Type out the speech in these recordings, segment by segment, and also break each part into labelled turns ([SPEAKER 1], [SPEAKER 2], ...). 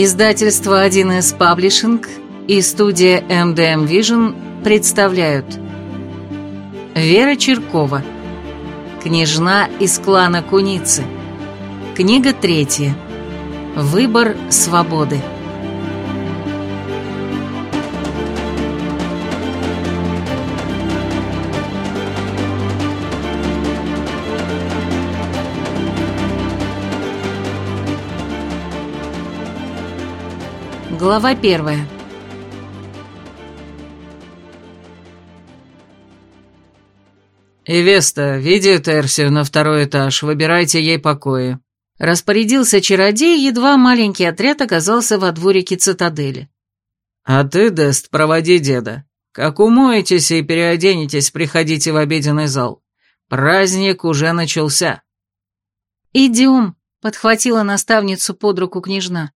[SPEAKER 1] Издательство 1С Паблишинг и студия MDM Vision представляют. Вера Черкова. Княжна из клана Куницы. Книга третья. Выбор свободы Глава первая
[SPEAKER 2] «Ивеста, веди Терсию на второй этаж, выбирайте ей покои».
[SPEAKER 1] Распорядился чародей, едва маленький отряд оказался во дворике цитадели.
[SPEAKER 2] «А ты, Дест, проводи деда. Как умоетесь и переоденетесь, приходите в обеденный зал. Праздник уже начался».
[SPEAKER 1] «Идем», — подхватила наставницу под руку княжна.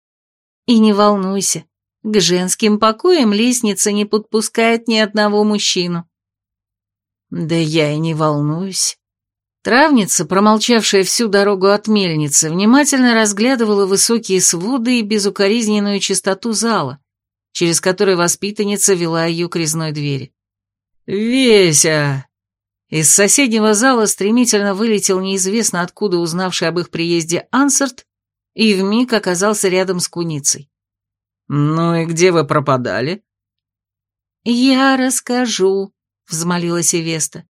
[SPEAKER 1] «И не волнуйся, к женским покоям лестница не подпускает ни одного мужчину». «Да я и не волнуюсь». Травница, промолчавшая всю дорогу от мельницы, внимательно разглядывала высокие своды и безукоризненную чистоту зала, через который воспитанница вела ее к резной двери.
[SPEAKER 2] «Веся!»
[SPEAKER 1] Из соседнего зала стремительно вылетел неизвестно откуда узнавший об их приезде Ансарт и вмиг оказался рядом с куницей.
[SPEAKER 2] «Ну и где вы пропадали?»
[SPEAKER 1] «Я расскажу», взмолилась Эвеста.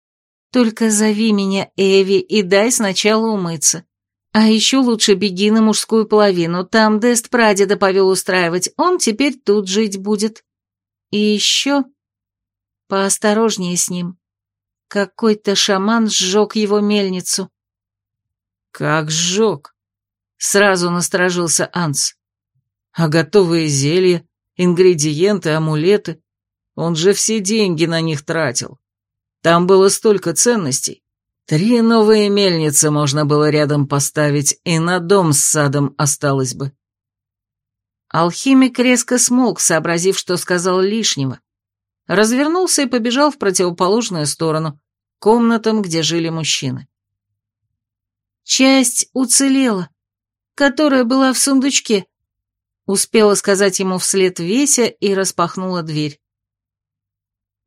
[SPEAKER 1] «Только зови меня Эви и дай сначала умыться. А еще лучше беги на мужскую половину, там Дест прадеда повел устраивать, он теперь тут жить будет. И еще поосторожнее с ним. Какой-то шаман сжег его мельницу».
[SPEAKER 2] «Как сжег?» Сразу насторожился Анс. «А готовые зелья, ингредиенты, амулеты? Он же все деньги на них тратил. Там было столько ценностей. Три новые мельницы можно было рядом поставить, и на дом с садом осталось бы.
[SPEAKER 1] Алхимик резко смолк, сообразив, что сказал лишнего. Развернулся и побежал в противоположную сторону, комнатам, где жили мужчины. «Часть уцелела, которая была в сундучке», — успела сказать ему вслед Веся и распахнула дверь.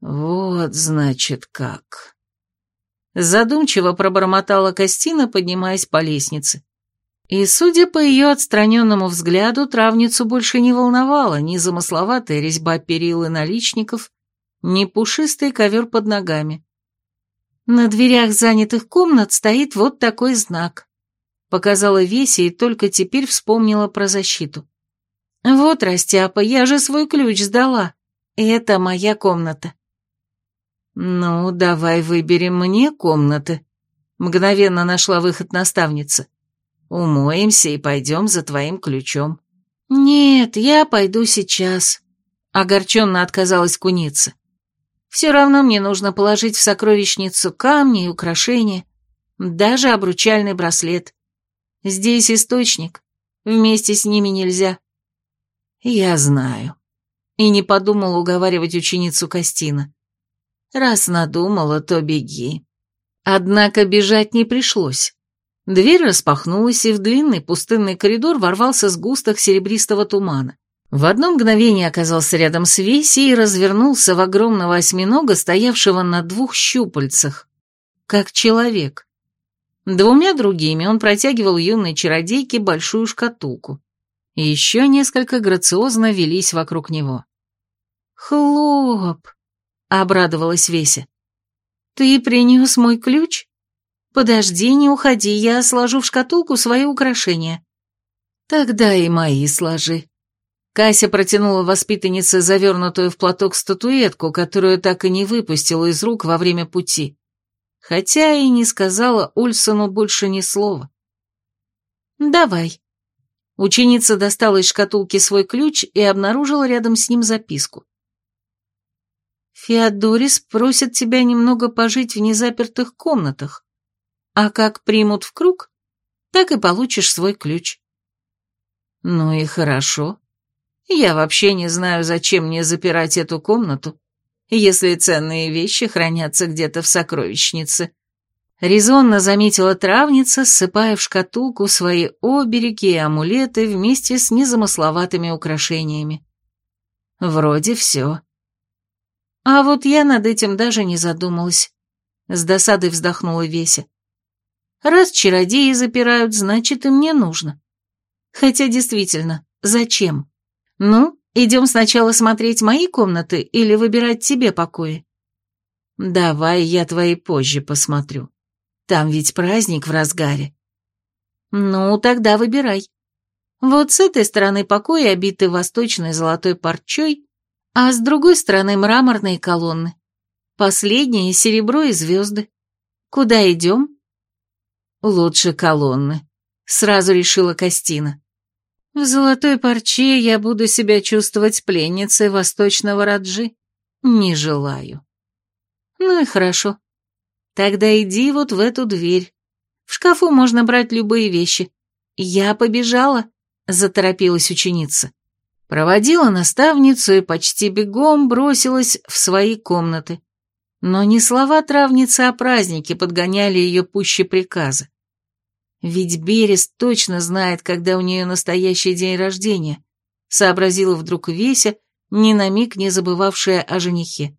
[SPEAKER 2] «Вот, значит, как...»
[SPEAKER 1] Задумчиво пробормотала Костина, поднимаясь по лестнице. И, судя по ее отстраненному взгляду, травницу больше не волновала ни замысловатая резьба перил и наличников, ни пушистый ковер под ногами. На дверях занятых комнат стоит вот такой знак. Показала Веся и только теперь вспомнила про защиту. Вот, Растяпа, я же свой ключ сдала. Это моя комната. «Ну, давай выберем мне комнаты», — мгновенно нашла выход наставница. «Умоемся и пойдем за твоим ключом». «Нет, я пойду сейчас», — огорченно отказалась куница. «Все равно мне нужно положить в сокровищницу камни и украшения, даже обручальный браслет. Здесь источник, вместе с ними нельзя». «Я знаю», — и не подумал уговаривать ученицу Костина. Раз надумала, то беги. Однако бежать не пришлось. Дверь распахнулась, и в длинный пустынный коридор ворвался сгусток серебристого тумана. В одно мгновение оказался рядом с Весей и развернулся в огромного осьминога, стоявшего на двух щупальцах, как человек. Двумя другими он протягивал юной чародейке большую шкатулку. Еще несколько грациозно велись вокруг него. «Хлоп!» — обрадовалась Веся. «Ты принес мой ключ? Подожди, не уходи, я сложу в шкатулку свои украшения». «Тогда и мои сложи». Кася протянула воспитаннице завернутую в платок статуэтку, которую так и не выпустила из рук во время пути, хотя и не сказала Ульсону больше ни слова. «Давай». Ученица достала из шкатулки свой ключ и обнаружила рядом с ним записку. Феодорис просит тебя немного пожить в незапертых комнатах, а как примут в круг, так и получишь свой ключ. Ну и хорошо. Я вообще не знаю, зачем мне запирать эту комнату, если ценные вещи хранятся где-то в сокровищнице. Резонно заметила травница, ссыпая в шкатулку свои обереги и амулеты вместе с незамысловатыми украшениями. Вроде все. А вот я над этим даже не задумалась. С досадой вздохнула Веся. Раз чародеи запирают, значит и мне нужно. Хотя действительно, зачем? Ну, идем сначала смотреть мои комнаты или выбирать тебе покои? Давай я твои позже посмотрю. Там ведь праздник в разгаре. Ну, тогда выбирай. Вот с этой стороны покои обиты восточной золотой парчой, а с другой стороны мраморные колонны. Последние — серебро и звезды. Куда идем? Лучше колонны, сразу решила Костина. В золотой парче я буду себя чувствовать пленницей восточного Раджи. Не желаю. Ну и хорошо. Тогда иди вот в эту дверь. В шкафу можно брать любые вещи. Я побежала, заторопилась ученица. Проводила наставницу и почти бегом бросилась в свои комнаты. Но не слова травницы, а праздники подгоняли ее пуще приказа. Ведь Берес точно знает, когда у нее настоящий день рождения, сообразила вдруг Веся, ни на миг не забывавшая о женихе.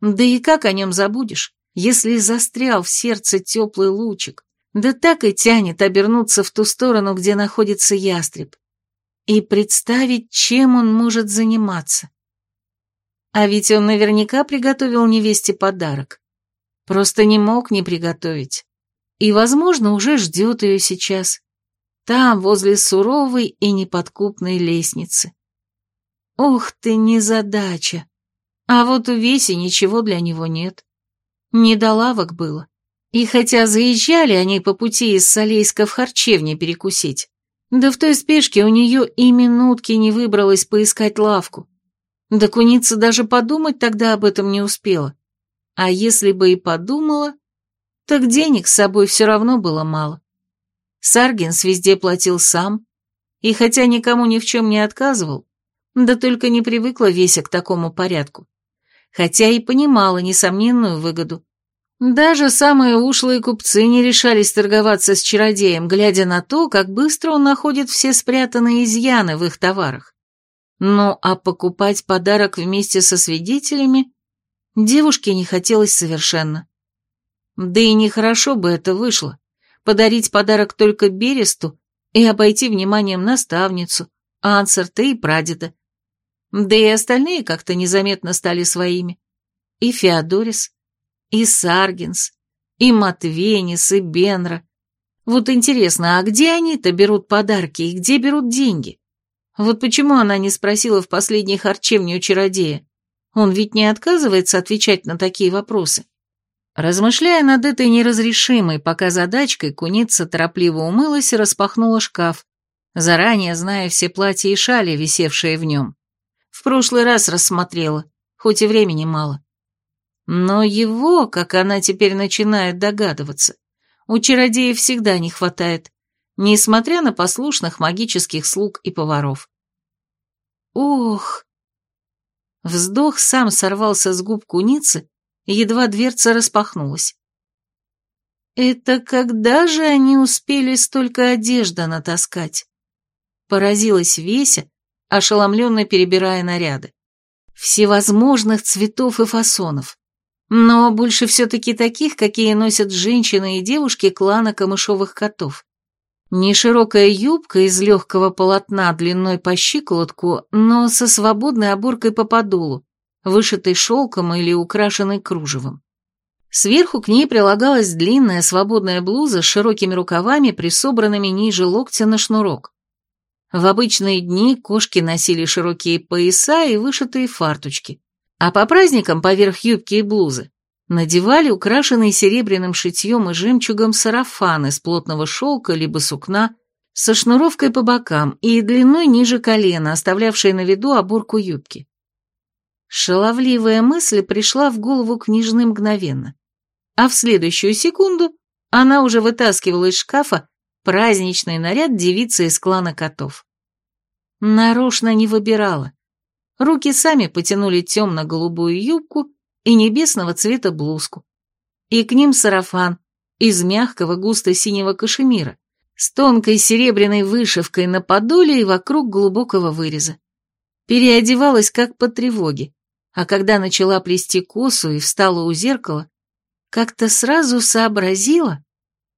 [SPEAKER 1] Да и как о нем забудешь? если застрял в сердце теплый лучик, да так и тянет обернуться в ту сторону, где находится ястреб, и представить, чем он может заниматься. А ведь он наверняка приготовил невесте подарок. Просто не мог не приготовить. И, возможно, уже ждет ее сейчас. Там, возле суровой и неподкупной лестницы. Ох ты, незадача! А вот у Веси ничего для него нет. Не до лавок было. И хотя заезжали они по пути из Солейска в харчевне перекусить, да в той спешке у нее и минутки не выбралось поискать лавку. Да куница даже подумать тогда об этом не успела. А если бы и подумала, так денег с собой все равно было мало. Саргинс везде платил сам, и хотя никому ни в чем не отказывал, да только не привыкла Веся к такому порядку хотя и понимала несомненную выгоду. Даже самые ушлые купцы не решались торговаться с чародеем, глядя на то, как быстро он находит все спрятанные изъяны в их товарах. Ну, а покупать подарок вместе со свидетелями девушке не хотелось совершенно. Да и нехорошо бы это вышло, подарить подарок только Бересту и обойти вниманием наставницу, Ансерта и прадеда. Да и остальные как-то незаметно стали своими. И Феодорис, и Саргинс, и Матвенис, и Бенра. Вот интересно, а где они-то берут подарки и где берут деньги? Вот почему она не спросила в последней харчевне у чародея? Он ведь не отказывается отвечать на такие вопросы. Размышляя над этой неразрешимой пока задачкой, куница торопливо умылась и распахнула шкаф, заранее зная все платья и шали, висевшие в нем. В прошлый раз рассмотрела, хоть и времени мало. Но его, как она теперь начинает догадываться, у чародеев всегда не хватает, несмотря на послушных магических слуг и поваров. Ох! Вздох сам сорвался с губ куницы, едва дверца распахнулась. Это когда же они успели столько одежды натаскать? Поразилась Веся, ошеломленно перебирая наряды. Всевозможных цветов и фасонов. Но больше все-таки таких, какие носят женщины и девушки клана камышовых котов. Неширокая юбка из легкого полотна длиной по щиколотку, но со свободной оборкой по подолу, вышитой шелком или украшенной кружевом. Сверху к ней прилагалась длинная свободная блуза с широкими рукавами, присобранными ниже локтя на шнурок. В обычные дни кошки носили широкие пояса и вышитые фарточки, а по праздникам поверх юбки и блузы надевали украшенные серебряным шитьем и жемчугом сарафаны из плотного шелка либо сукна со шнуровкой по бокам и длиной ниже колена, оставлявшей на виду оборку юбки. Шаловливая мысль пришла в голову княжны мгновенно, а в следующую секунду она уже вытаскивала из шкафа праздничный наряд девицы из клана котов. Нарочно не выбирала. Руки сами потянули темно-голубую юбку и небесного цвета блузку. И к ним сарафан, из мягкого густо-синего кашемира, с тонкой серебряной вышивкой на подоле и вокруг глубокого выреза. Переодевалась как по тревоге, а когда начала плести косу и встала у зеркала, как-то сразу сообразила,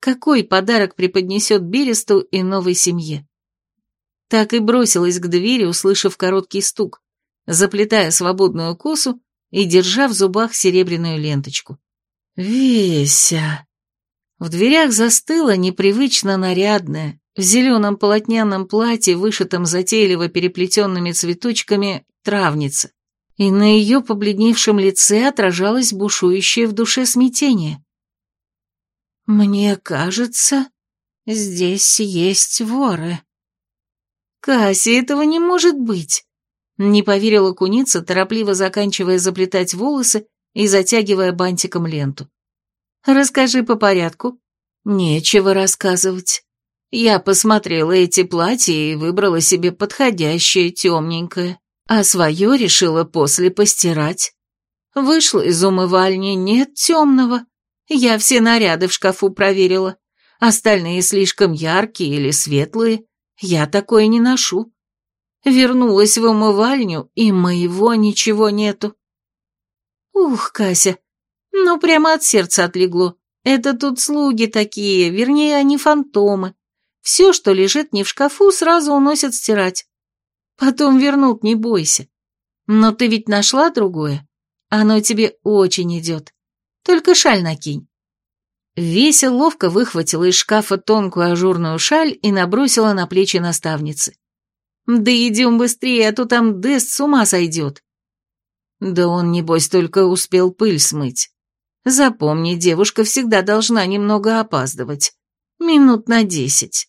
[SPEAKER 1] какой подарок преподнесет Бересту и новой семье. Так и бросилась к двери, услышав короткий стук, заплетая свободную косу и держа в зубах серебряную ленточку. «Веся!» В дверях застыла непривычно нарядная, в зеленом полотняном платье, вышитом затейливо переплетенными цветочками, травница, и на ее побледневшем лице отражалось бушующее в душе смятение. «Мне кажется, здесь есть воры». «Касси, этого не может быть!» Не поверила куница, торопливо заканчивая заплетать волосы и затягивая бантиком ленту. «Расскажи по порядку». «Нечего рассказывать. Я посмотрела эти платья и выбрала себе подходящее, темненькое, а свое решила после постирать. Вышла из умывальни, нет темного. Я все наряды в шкафу проверила. Остальные слишком яркие или светлые. Я такое не ношу. Вернулась в умывальню, и моего ничего нету. Ух, Кася, ну прямо от сердца отлегло. Это тут слуги такие, вернее, они фантомы. Все, что лежит не в шкафу, сразу уносят стирать. Потом вернут, не бойся. Но ты ведь нашла другое? Оно тебе очень идет. Только шаль накинь. Веся ловко выхватила из шкафа тонкую ажурную шаль и набросила на плечи наставницы. «Да идем быстрее, а то там Дест с ума сойдет». Да он, небось, только успел пыль смыть. Запомни, девушка всегда должна немного опаздывать. Минут на десять.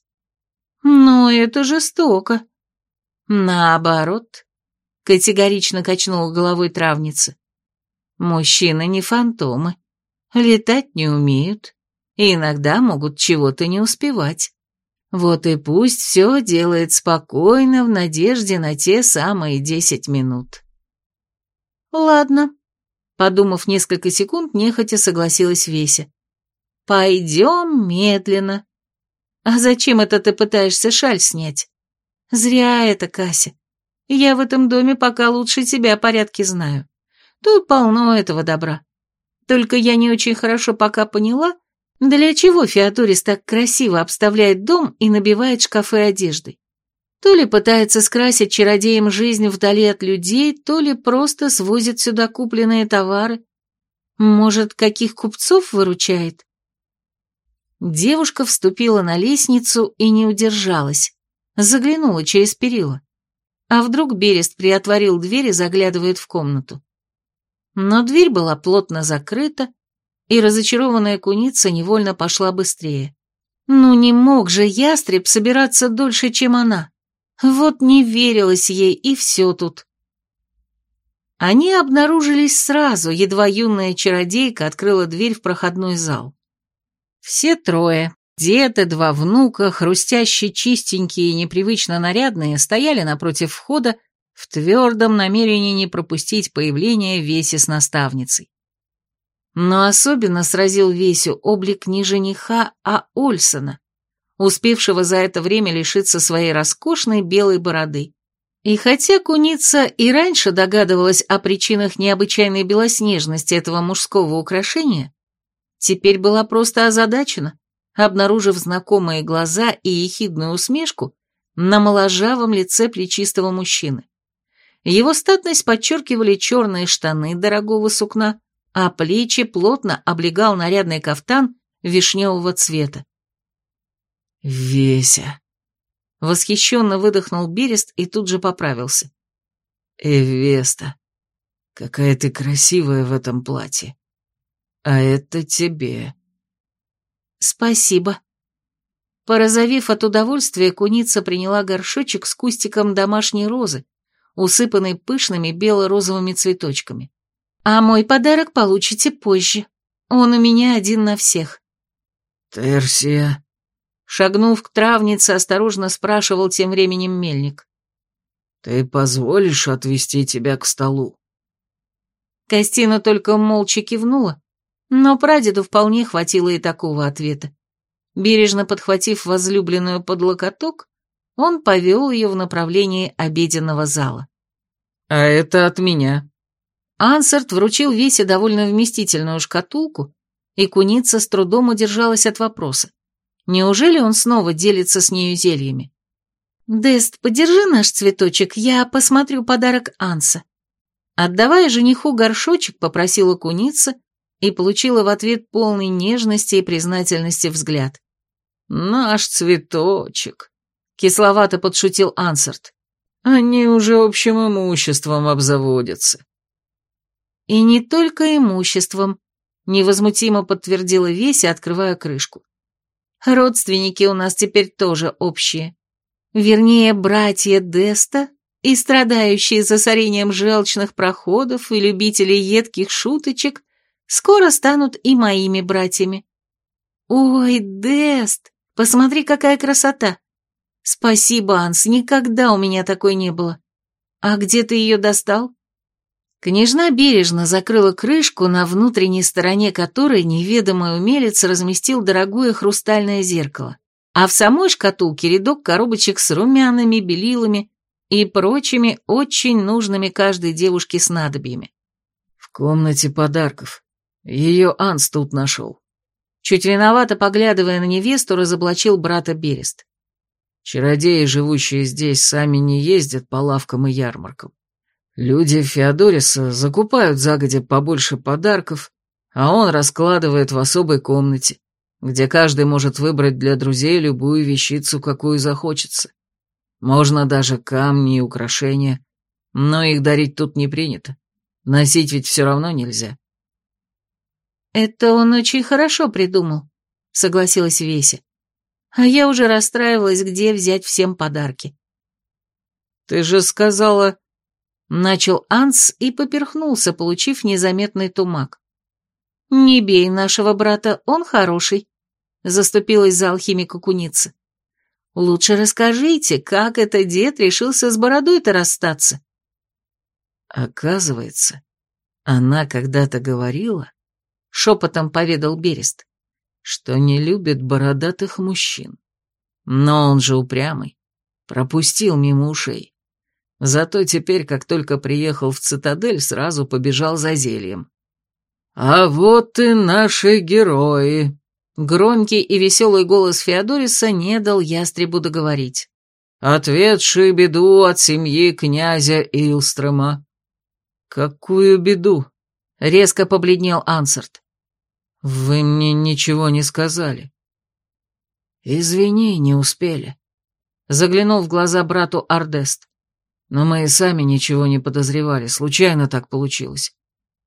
[SPEAKER 1] Но это жестоко. Наоборот, категорично качнула головой травница. Мужчины не фантомы. Летать не умеют и иногда могут чего-то не успевать. Вот и пусть все делает спокойно в надежде на те самые десять минут. Ладно, подумав несколько секунд, нехотя согласилась Веся. Пойдем медленно. А зачем это ты пытаешься шаль снять? Зря это, Кася. Я в этом доме пока лучше тебя порядки знаю. Тут полно этого добра. Только я не очень хорошо пока поняла, для чего Феодорис так красиво обставляет дом и набивает шкафы одеждой? То ли пытается скрасить чародеям жизнь вдали от людей, то ли просто свозит сюда купленные товары. Может, каких купцов выручает? Девушка вступила на лестницу и не удержалась. Заглянула через перила. А вдруг Берест приотворил дверь и заглядывает в комнату. Но дверь была плотно закрыта, и разочарованная куница невольно пошла быстрее. Ну не мог же ястреб собираться дольше, чем она. Вот не верилось ей, и все тут. Они обнаружились сразу, едва юная чародейка открыла дверь в проходной зал. Все трое, дед два внука, хрустящие, чистенькие и непривычно нарядные, стояли напротив входа в твердом намерении не пропустить появление Веси с наставницей. Но особенно сразил Весю облик не жениха, а Ольсона, успевшего за это время лишиться своей роскошной белой бороды. И хотя куница и раньше догадывалась о причинах необычайной белоснежности этого мужского украшения, теперь была просто озадачена, обнаружив знакомые глаза и ехидную усмешку на моложавом лице плечистого мужчины. Его статность подчеркивали черные штаны дорогого сукна, а плечи плотно облегал нарядный кафтан вишневого цвета.
[SPEAKER 2] «Веся!»
[SPEAKER 1] Восхищенно выдохнул Берест и тут же поправился.
[SPEAKER 2] «Эвеста, какая ты красивая в этом платье. А это тебе».
[SPEAKER 1] «Спасибо». Порозовев от удовольствия, куница приняла горшочек с кустиком домашней розы, усыпанной пышными бело-розовыми цветочками. А мой подарок получите позже. Он у меня один на всех.
[SPEAKER 2] Терсия.
[SPEAKER 1] Шагнув к травнице, осторожно спрашивал тем временем мельник.
[SPEAKER 2] Ты позволишь отвести тебя к столу?
[SPEAKER 1] Костина только молча кивнула, Но прадеду вполне хватило и такого ответа. Бережно подхватив возлюбленную под локоток, он повел ее в направлении обеденного зала.
[SPEAKER 2] «А это от меня».
[SPEAKER 1] Ансарт вручил Весе довольно вместительную шкатулку, и куница с трудом удержалась от вопроса. Неужели он снова делится с нею зельями? «Дест, подержи наш цветочек, я посмотрю подарок Анса». Отдавая жениху горшочек, попросила куница и получила в ответ полный нежности и признательности взгляд.
[SPEAKER 2] «Наш цветочек», — кисловато подшутил Ансарт. «Они уже общим имуществом обзаводятся».
[SPEAKER 1] «И не только имуществом», — невозмутимо подтвердила Веся, открывая крышку. «Родственники у нас теперь тоже общие. Вернее, братья Деста и страдающие засорением желчных проходов и любители едких шуточек скоро станут и моими братьями. Ой, Дест, посмотри, какая красота! Спасибо, Анс, никогда у меня такой не было. А где ты ее достал? Княжна бережно закрыла крышку, на внутренней стороне которой неведомый умелец разместил дорогое хрустальное зеркало а в самой шкатулке рядок коробочек с румянами, белилами и прочими очень нужными каждой девушке снадобьями.
[SPEAKER 2] В комнате подарков. Ее Анс тут нашел.
[SPEAKER 1] Чуть виновато поглядывая на невесту, разоблачил брата Берест.
[SPEAKER 2] Чародеи, живущие здесь, сами не ездят по лавкам и ярмаркам. Люди Феодориса закупают загодя побольше подарков, а он раскладывает в особой комнате, где каждый может выбрать для друзей любую вещицу, какую захочется. Можно даже камни и украшения, но их дарить тут не принято. Носить ведь все равно нельзя.
[SPEAKER 1] «Это он очень хорошо придумал», — согласилась Веся. «А я уже расстраивалась, где взять всем подарки».
[SPEAKER 2] «Ты же сказала...»
[SPEAKER 1] Начал Анс и поперхнулся, получив незаметный тумак. «Не бей нашего брата, он хороший», — заступилась за алхимика куница. «Лучше расскажите, как это дед решился с бородой-то расстаться?»
[SPEAKER 2] «Оказывается, она когда-то говорила, — шепотом поведал Берест, — что не любит бородатых мужчин. Но он же упрямый, пропустил мимо ушей. Зато теперь, как только приехал в цитадель, сразу побежал за зельем. «А вот и наши герои!»
[SPEAKER 1] Громкий и веселый голос Феодориса не дал ястребу договорить.
[SPEAKER 2] «Ответший беду от семьи князя Илстрома».
[SPEAKER 1] «Какую беду?» — резко побледнел Ансарт.
[SPEAKER 2] «Вы мне ничего не сказали».
[SPEAKER 1] «Извини, не успели», — заглянул в глаза брату Ардест.
[SPEAKER 2] «Но мы и сами ничего не подозревали, случайно так получилось.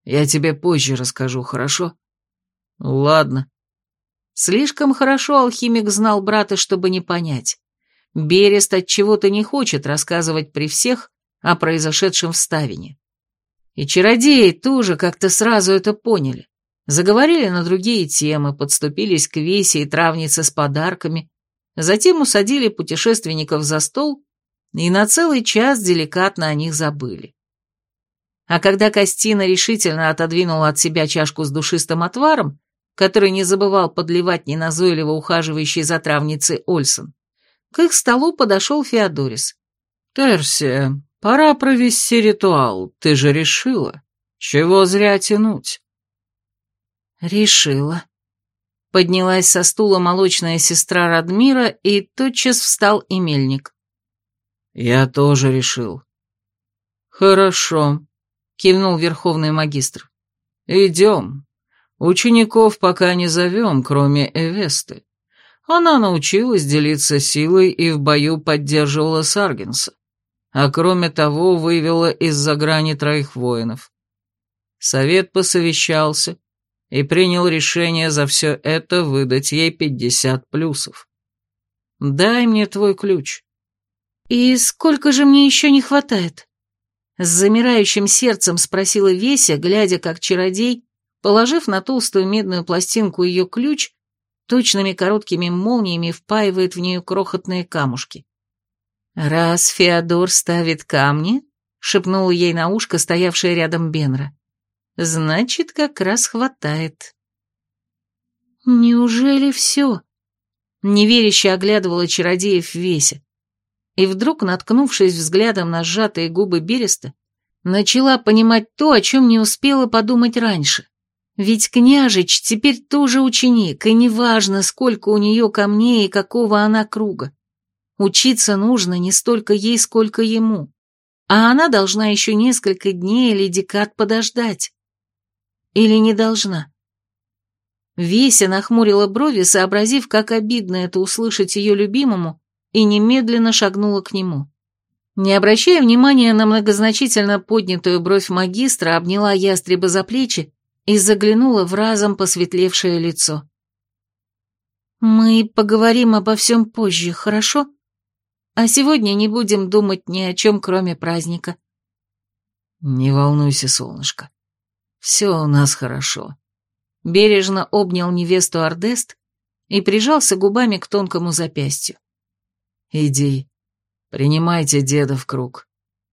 [SPEAKER 2] Я тебе позже расскажу, хорошо?
[SPEAKER 1] Ладно. Слишком хорошо алхимик знал брата, чтобы не понять. Берест от чего-то не хочет рассказывать при всех о произошедшем в Ставине. И чародеи тоже как-то сразу это поняли. Заговорили на другие темы, подступились к Весе и травнице с подарками, затем усадили путешественников за стол и на целый час деликатно о них забыли. А когда Костина решительно отодвинула от себя чашку с душистым отваром, который не забывал подливать неназойливо ухаживающий за травницей Ольсон, к их столу подошел Феодорис.
[SPEAKER 2] «Терсия, пора провести ритуал, ты же решила. Чего зря тянуть?»
[SPEAKER 1] «Решила». Поднялась со стула молочная сестра Радмира, и тотчас встал и мельник.
[SPEAKER 2] «Я тоже решил». «Хорошо», кивнул верховный магистр. «Идем. Учеников пока не зовем, кроме Эвесты. Она научилась делиться силой и в бою поддерживала Саргенса, а кроме того вывела из-за грани троих воинов. Совет посовещался и принял решение за все это выдать ей пятьдесят плюсов. Дай мне твой ключ».
[SPEAKER 1] «И сколько же мне еще не хватает?» С замирающим сердцем спросила Веся, глядя, как чародей, положив на толстую медную пластинку ее ключ, точными короткими молниями впаивает в нее крохотные камушки. «Раз Феодор ставит камни», — шепнула ей на ушко стоявшая рядом Бенра, — «значит, как раз хватает». Неужели все? Неверяще оглядывала чародеев в весе. И вдруг, наткнувшись взглядом на сжатые губы Береста, начала понимать то, о чем не успела подумать раньше. Ведь княжич теперь тоже ученик, и неважно, сколько у нее камней и какого она круга. Учиться нужно не столько ей, сколько ему. А она должна еще несколько дней или декад подождать. Или не должна? Веся нахмурила брови, сообразив, как обидно это услышать ее любимому, и немедленно шагнула к нему. Не обращая внимания на многозначительно поднятую бровь магистра, обняла ястреба за плечи и заглянула в разом посветлевшее лицо. «Мы поговорим обо всем позже, хорошо?» А сегодня не будем думать ни о чем, кроме праздника.
[SPEAKER 2] Не волнуйся, солнышко. Все у нас хорошо.
[SPEAKER 1] Бережно обнял невесту Ордест и прижался губами к тонкому запястью.
[SPEAKER 2] Иди, принимайте деда в круг.